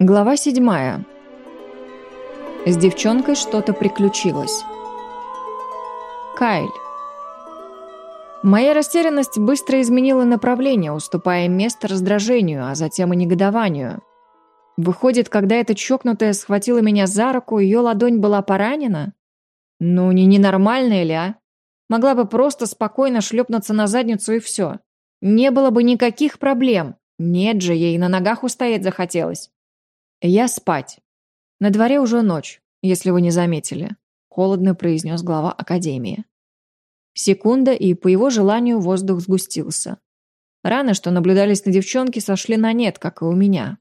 Глава седьмая. С девчонкой что-то приключилось. Кайль. Моя растерянность быстро изменила направление, уступая место раздражению, а затем и негодованию. Выходит, когда эта чокнутая схватила меня за руку, ее ладонь была поранена? Ну, не ненормальная ли, а? Могла бы просто спокойно шлепнуться на задницу и все. Не было бы никаких проблем. Нет же, ей на ногах устоять захотелось. «Я спать. На дворе уже ночь, если вы не заметили», — холодно произнес глава Академии. Секунда, и по его желанию воздух сгустился. Раны, что наблюдались на девчонке, сошли на нет, как и у меня.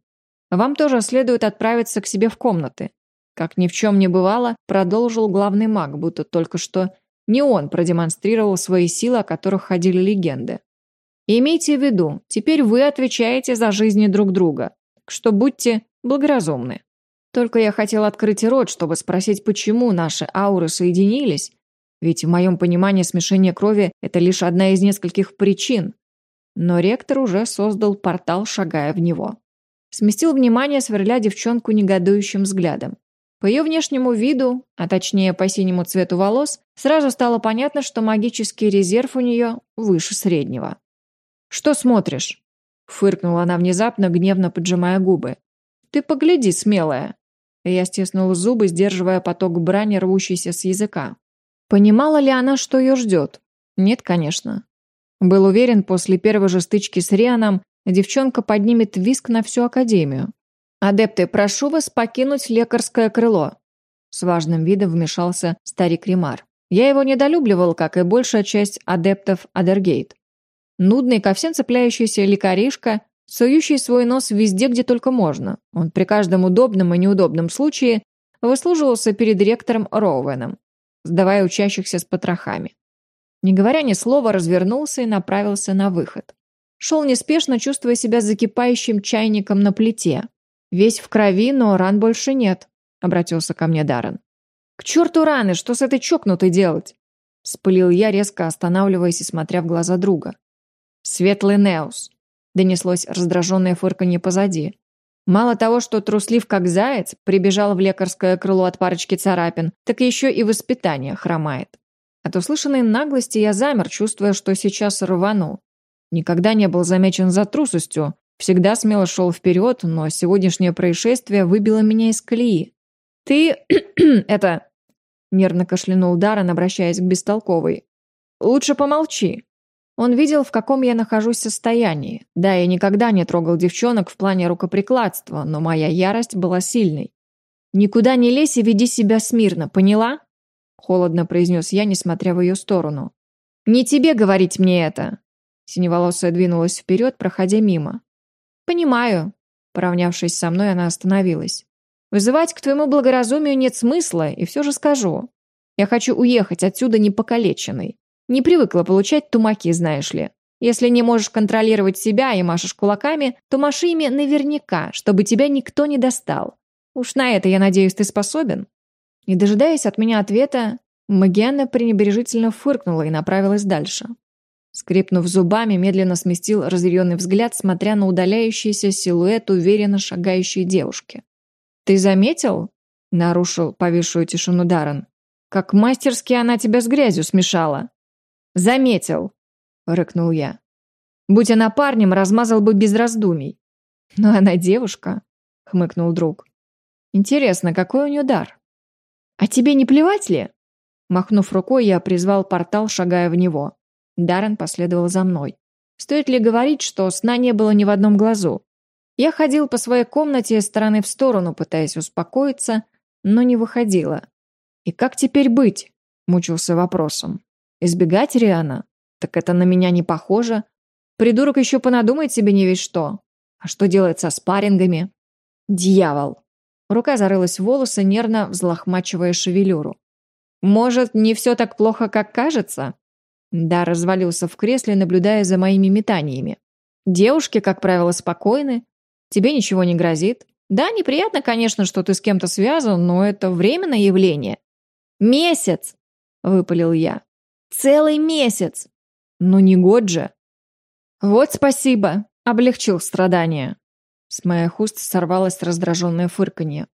Вам тоже следует отправиться к себе в комнаты. Как ни в чем не бывало, продолжил главный маг, будто только что не он продемонстрировал свои силы, о которых ходили легенды. Имейте в виду, теперь вы отвечаете за жизни друг друга, что будьте благоразумны. Только я хотел открыть рот, чтобы спросить, почему наши ауры соединились, ведь в моем понимании смешение крови – это лишь одна из нескольких причин. Но ректор уже создал портал, шагая в него. Сместил внимание, сверля девчонку негодующим взглядом. По ее внешнему виду, а точнее по синему цвету волос, сразу стало понятно, что магический резерв у нее выше среднего. «Что смотришь?» – фыркнула она внезапно, гневно поджимая губы. «Ты погляди, смелая!» Я стиснула зубы, сдерживая поток брани, рвущийся с языка. Понимала ли она, что ее ждет? Нет, конечно. Был уверен, после первой же стычки с Рианом девчонка поднимет виск на всю Академию. «Адепты, прошу вас покинуть лекарское крыло!» С важным видом вмешался старик Римар. Я его недолюбливал, как и большая часть адептов Адергейт. Нудный, ко всем цепляющийся лекаришка сующий свой нос везде, где только можно. Он при каждом удобном и неудобном случае выслуживался перед ректором Роуэном, сдавая учащихся с потрохами. Не говоря ни слова, развернулся и направился на выход. Шел неспешно, чувствуя себя закипающим чайником на плите. Весь в крови, но ран больше нет, обратился ко мне Даррен. «К черту раны, что с этой чокнутой делать?» Спылил я, резко останавливаясь и смотря в глаза друга. «Светлый Неус, Донеслось раздраженное фырканье позади. Мало того, что труслив как заяц, прибежал в лекарское крыло от парочки царапин, так еще и воспитание хромает. От услышанной наглости я замер, чувствуя, что сейчас рвану. Никогда не был замечен за трусостью, всегда смело шел вперед, но сегодняшнее происшествие выбило меня из колеи. «Ты... это...» — нервно кашлянул Даррен, обращаясь к бестолковой. «Лучше помолчи. Он видел, в каком я нахожусь состоянии. Да, я никогда не трогал девчонок в плане рукоприкладства, но моя ярость была сильной. «Никуда не лезь и веди себя смирно, поняла?» Холодно произнес я, несмотря в ее сторону. «Не тебе говорить мне это!» Синеволосая двинулась вперед, проходя мимо. «Понимаю». Поравнявшись со мной, она остановилась. «Вызывать к твоему благоразумию нет смысла, и все же скажу. Я хочу уехать отсюда непокалеченной. Не привыкла получать тумаки, знаешь ли. Если не можешь контролировать себя и машешь кулаками, то маши ими наверняка, чтобы тебя никто не достал. Уж на это, я надеюсь, ты способен?» Не дожидаясь от меня ответа, Магианна пренебрежительно фыркнула и направилась дальше. Скрипнув зубами, медленно сместил разъяренный взгляд, смотря на удаляющийся силуэт уверенно шагающей девушки. «Ты заметил?» — нарушил повисшую тишину Даррен. «Как мастерски она тебя с грязью смешала!» «Заметил!» — рыкнул я. «Будь она парнем, размазал бы без раздумий». «Но она девушка», — хмыкнул друг. «Интересно, какой у нее дар?» «А тебе не плевать ли?» Махнув рукой, я призвал портал, шагая в него. Даррен последовал за мной. Стоит ли говорить, что сна не было ни в одном глазу? Я ходил по своей комнате из стороны в сторону, пытаясь успокоиться, но не выходило. «И как теперь быть?» – мучился вопросом. Избегать Риана? Так это на меня не похоже. Придурок еще понадумает себе не весь что. А что делать со спаррингами? Дьявол. Рука зарылась в волосы, нервно взлохмачивая шевелюру. Может, не все так плохо, как кажется? Да, развалился в кресле, наблюдая за моими метаниями. Девушки, как правило, спокойны. Тебе ничего не грозит. Да, неприятно, конечно, что ты с кем-то связан, но это временное явление. «Месяц!» — выпалил я. Целый месяц! Ну не год же. Вот спасибо, облегчил страдания. С моих уст сорвалось раздраженное фырканье.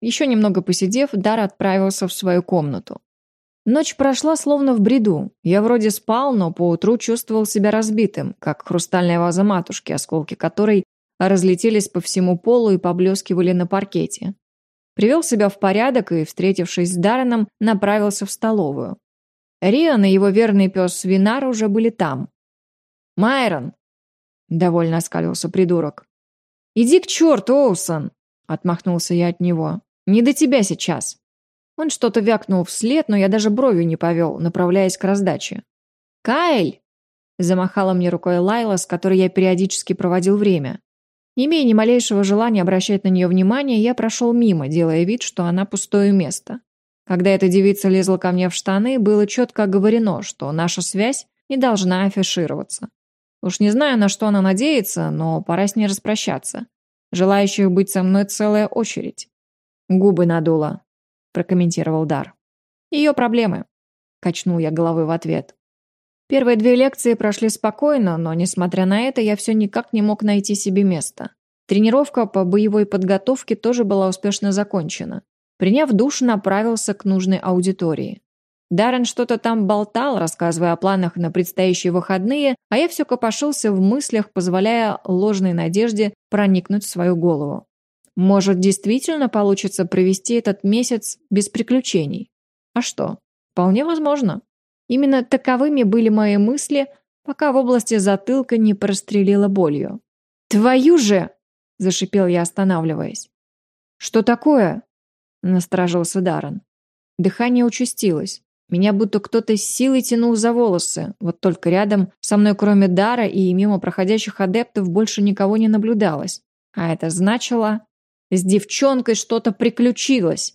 Еще немного посидев, Дар отправился в свою комнату. Ночь прошла словно в бреду. Я вроде спал, но поутру чувствовал себя разбитым, как хрустальная ваза матушки, осколки которой разлетелись по всему полу и поблескивали на паркете. Привел себя в порядок и, встретившись с Дарреном, направился в столовую. Риан и его верный пес Свинар уже были там. «Майрон!» — довольно оскалился придурок. «Иди к черту, Оусон!» — отмахнулся я от него. «Не до тебя сейчас!» Он что-то вякнул вслед, но я даже бровью не повел, направляясь к раздаче. «Кайль!» — замахала мне рукой Лайла, с которой я периодически проводил время. Не имея ни малейшего желания обращать на нее внимание, я прошел мимо, делая вид, что она пустое место. Когда эта девица лезла ко мне в штаны, было четко оговорено, что наша связь не должна афишироваться. Уж не знаю, на что она надеется, но пора с ней распрощаться. Желающих быть со мной целая очередь. Губы надула, прокомментировал Дар. Ее проблемы, качнул я головой в ответ. Первые две лекции прошли спокойно, но, несмотря на это, я все никак не мог найти себе места. Тренировка по боевой подготовке тоже была успешно закончена. Приняв душ, направился к нужной аудитории. Даррен что-то там болтал, рассказывая о планах на предстоящие выходные, а я все копошился в мыслях, позволяя ложной надежде проникнуть в свою голову. Может, действительно получится провести этот месяц без приключений? А что? Вполне возможно. Именно таковыми были мои мысли, пока в области затылка не прострелила болью. «Твою же!» – зашипел я, останавливаясь. «Что такое?» – насторожился Даррен. Дыхание участилось. Меня будто кто-то с силой тянул за волосы. Вот только рядом со мной, кроме Дара и мимо проходящих адептов, больше никого не наблюдалось. А это значило, с девчонкой что-то приключилось.